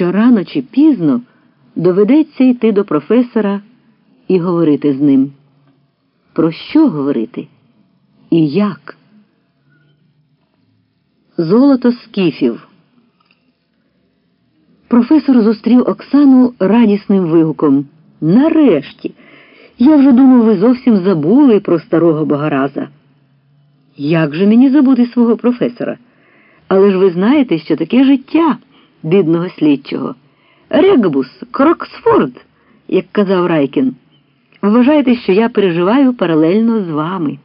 що рано чи пізно доведеться йти до професора і говорити з ним. Про що говорити? І як? Золото скіфів. Професор зустрів Оксану радісним вигуком. Нарешті. Я вже думав, ви зовсім забули про старого Богораза. Як же мені забути свого професора? Але ж ви знаєте, що таке життя бідного слідчого. Регбус, Кроксфорд, як казав Райкін. Вважаєте, що я переживаю паралельно з вами.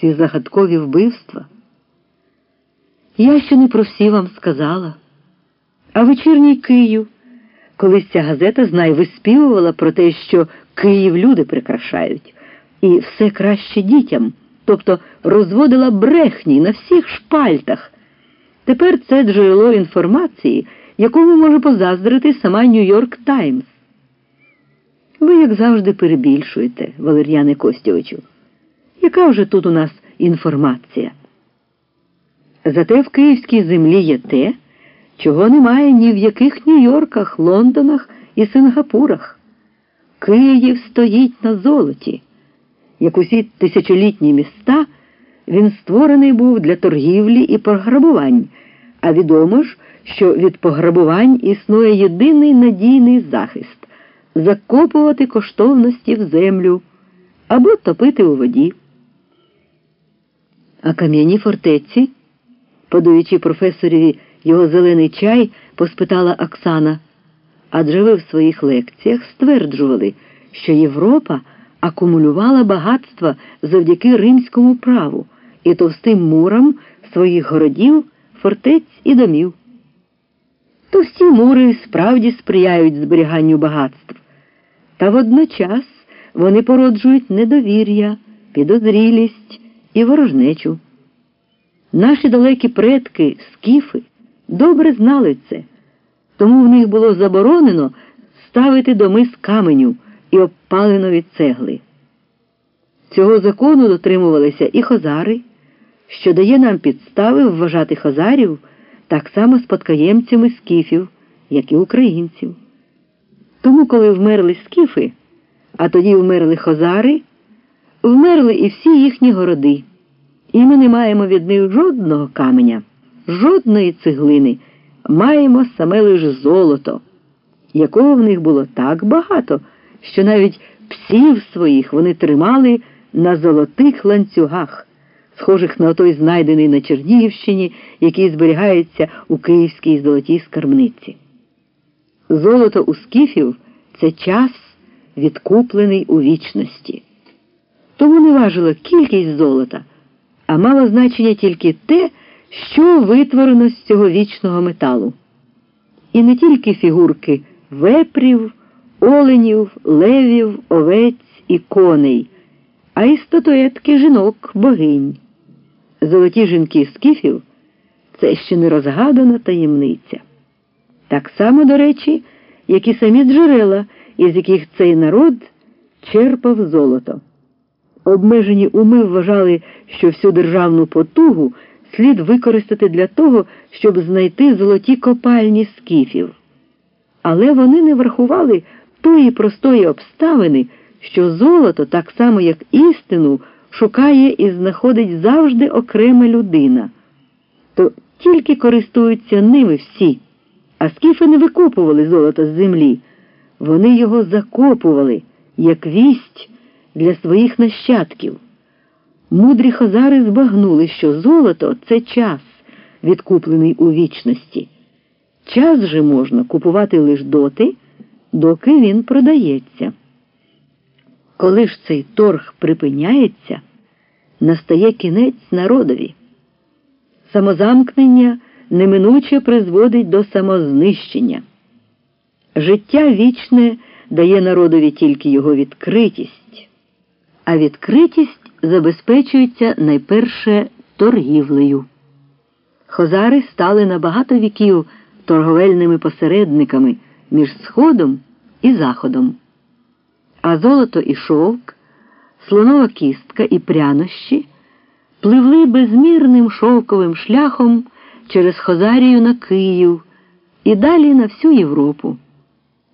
Ці загадкові вбивства. Я ще не про всі вам сказала. А вечірній Київ. Колись ця газета знай виспівувала про те, що Київ люди прикрашають, і все краще дітям, тобто розводила брехні на всіх шпальтах. Тепер це джерело інформації, якому може позаздрити сама Нью-Йорк Таймс. Ви, як завжди, перебільшуєте, Валер'яне Костєвичу. Яка вже тут у нас інформація? Зате в київській землі є те, чого немає ні в яких Нью-Йорках, Лондонах і Сингапурах. Київ стоїть на золоті. Як усі тисячолітні міста, він створений був для торгівлі і пограбувань, а відомо ж, що від пограбувань існує єдиний надійний захист закопувати коштовності в землю або топити у воді. А кам'яні фортеці, подаючи професореві його зелений чай, поспитала Оксана. Адже ви в своїх лекціях стверджували, що Європа акумулювала багатства завдяки римському праву і товстим мурам своїх городів, фортець і домів. То всі мури справді сприяють зберіганню багатств, та водночас вони породжують недовір'я, підозрілість і ворожнечу. Наші далекі предки, скіфи, добре знали це, тому в них було заборонено ставити доми з каменю і обпаленої цегли. Цього закону дотримувалися і хозари, що дає нам підстави вважати хозарів так само спадкоємцями скіфів, як і українців. Тому, коли вмерли скіфи, а тоді вмерли хозари, вмерли і всі їхні городи, і ми не маємо від них жодного каменя, жодної цеглини, маємо саме лише золото, якого в них було так багато, що навіть псів своїх вони тримали на золотих ланцюгах, схожих на той знайдений на Чернігівщині, який зберігається у Київській золотій скарбниці. Золото у скіфів це час, відкуплений у вічності. Тому не важила кількість золота, а мало значення тільки те, що витворено з цього вічного металу. І не тільки фігурки вепрів, оленів, левів, овець і коней, а й статуетки жінок, богинь. Золоті жінки скіфів це ще не розгадана таємниця. Так само, до речі, як і самі джерела, із яких цей народ черпав золото. Обмежені уми вважали, що всю державну потугу слід використати для того, щоб знайти золоті копальні скіфів. Але вони не врахували тої простої обставини, що золото, так само як істину, шукає і знаходить завжди окрема людина. То тільки користуються ними всі. А скіфи не викопували золото з землі, вони його закопували, як вість для своїх нащадків. Мудрі хозари збагнули, що золото це час, відкуплений у вічності. Час же можна купувати лише доти, доки він продається. Коли ж цей торг припиняється, настає кінець народові. Самозамкнення неминуче призводить до самознищення. Життя вічне дає народові тільки його відкритість, а відкритість забезпечується найперше торгівлею. Хозари стали на багато віків торговельними посередниками між Сходом і Заходом. А золото і шовк, слонова кістка і прянощі пливли безмірним шовковим шляхом через Хозарію на Київ і далі на всю Європу.